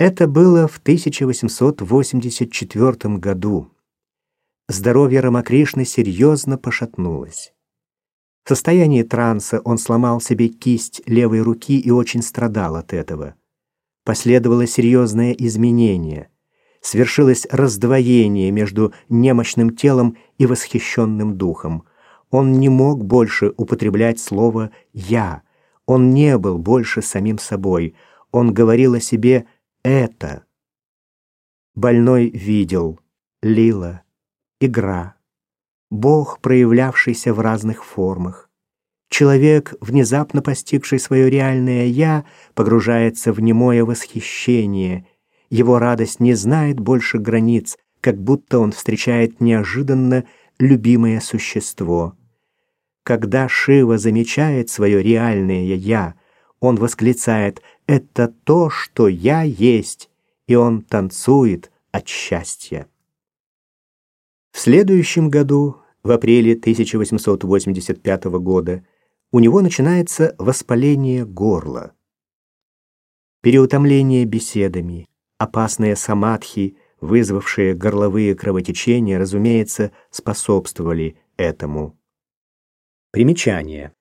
Это было в 1884 году. Здоровье Рамакришны серьезно пошатнулось. В состоянии транса он сломал себе кисть левой руки и очень страдал от этого. Последовало серьезное изменение. Свершилось раздвоение между немощным телом и восхищенным духом. Он не мог больше употреблять слово «я». Он не был больше самим собой. Он говорил о себе «это». Больной видел, лила, игра, Бог, проявлявшийся в разных формах. Человек, внезапно постигший свое реальное «я», погружается в немое восхищение. Его радость не знает больше границ, как будто он встречает неожиданно любимое существо. Когда Шива замечает свое реальное «я», он восклицает «это то, что я есть», и он танцует от счастья. В следующем году, в апреле 1885 года, у него начинается воспаление горла. Переутомление беседами, опасные самадхи, вызвавшие горловые кровотечения, разумеется, способствовали этому. Примечание.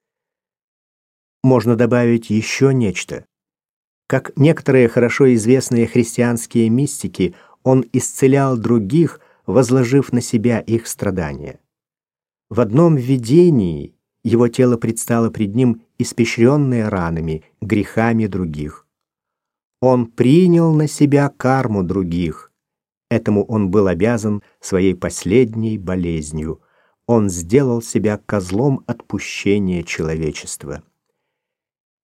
Можно добавить еще нечто. Как некоторые хорошо известные христианские мистики, он исцелял других, возложив на себя их страдания. В одном видении его тело предстало пред ним испещренное ранами, грехами других. Он принял на себя карму других. Этому он был обязан своей последней болезнью. Он сделал себя козлом отпущения человечества.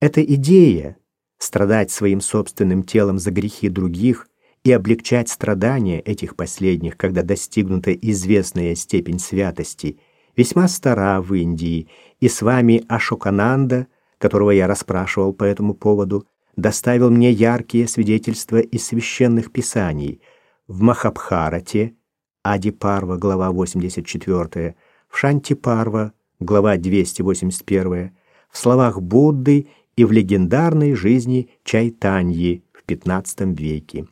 Эта идея страдать своим собственным телом за грехи других и облегчать страдания этих последних, когда достигнута известная степень святости, весьма стара в Индии и с вами Ашокананда, которого я расспрашивал по этому поводу, доставил мне яркие свидетельства из священных писаний. В Махабхарате, Ади-Парва, глава 84, в Шанти-Парва, глава 281, в словах Будды и в легендарной жизни Чайтаньи в XV веке.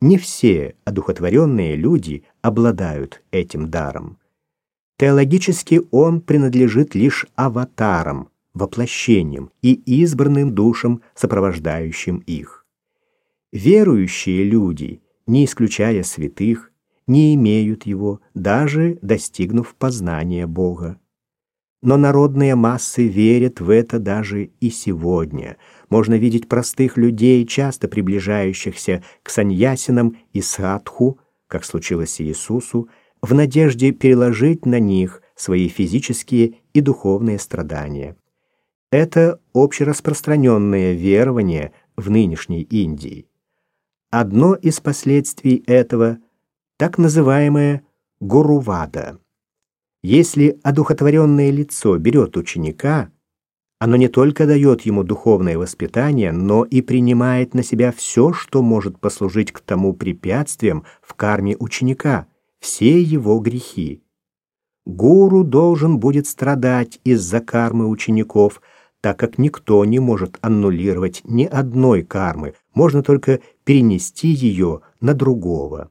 Не все одухотворенные люди обладают этим даром. Теологически он принадлежит лишь аватарам, воплощениям и избранным душам, сопровождающим их. Верующие люди, не исключая святых, не имеют его, даже достигнув познания Бога. Но народные массы верят в это даже и сегодня. Можно видеть простых людей, часто приближающихся к саньясинам и садху, как случилось Иисусу, в надежде переложить на них свои физические и духовные страдания. Это общераспространенное верование в нынешней Индии. Одно из последствий этого – так называемое гурувада. Если одухотворенное лицо берет ученика, оно не только дает ему духовное воспитание, но и принимает на себя все, что может послужить к тому препятствием в карме ученика – все его грехи. Гуру должен будет страдать из-за кармы учеников, так как никто не может аннулировать ни одной кармы, можно только перенести ее на другого.